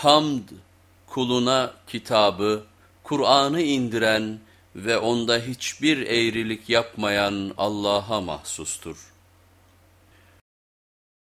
Hamd, kuluna kitabı, Kur'an'ı indiren ve onda hiçbir eğrilik yapmayan Allah'a mahsustur.